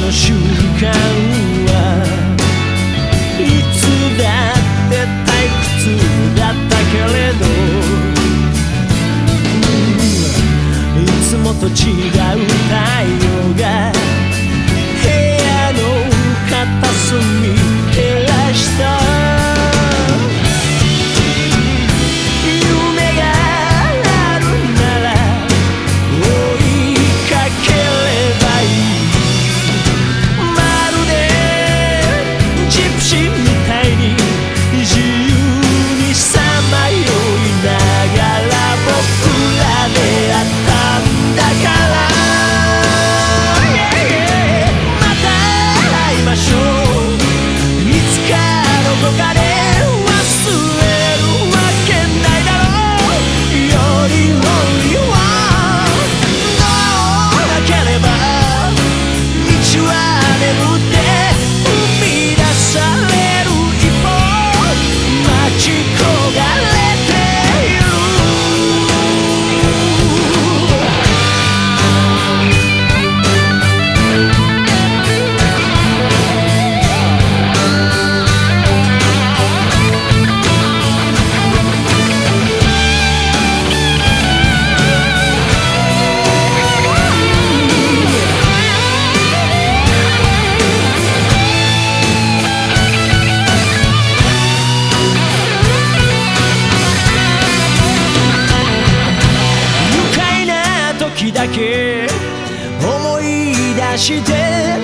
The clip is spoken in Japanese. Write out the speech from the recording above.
の瞬間はいつだって退屈だったけれど、うん、いつもと違う太陽が部屋の片隅時だけ思い出して